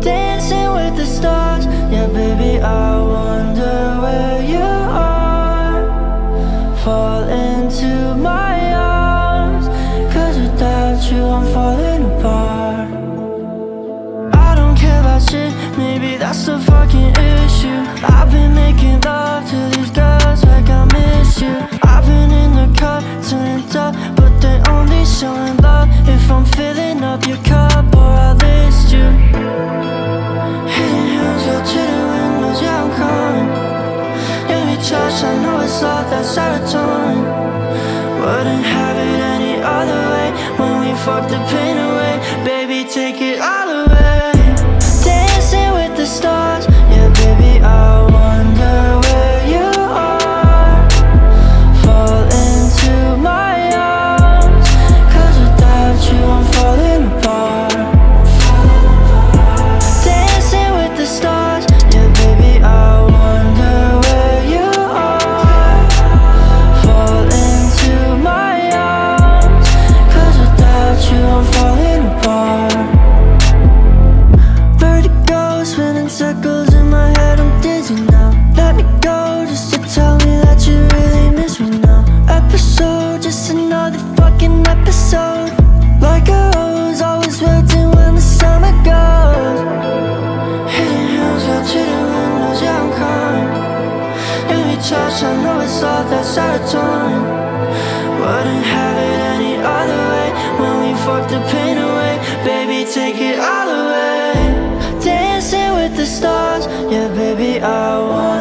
Dancing with the stars, yeah, baby, I wonder where you are. Fall into my arms, cause without you, I'm falling apart. I don't care about shit, maybe that's the fucking issue. I've been making love to I know it's all that serotonin. Wouldn't have it any other way when we fuck the Like a rose, always wilting when the summer goes. Hidden hills, chilling windows, I'm coming. We touch, I know it's all. Wouldn't have it any other way when we fuck the pain away. Baby, take it all away. Dancing with the stars, yeah, baby, I wonder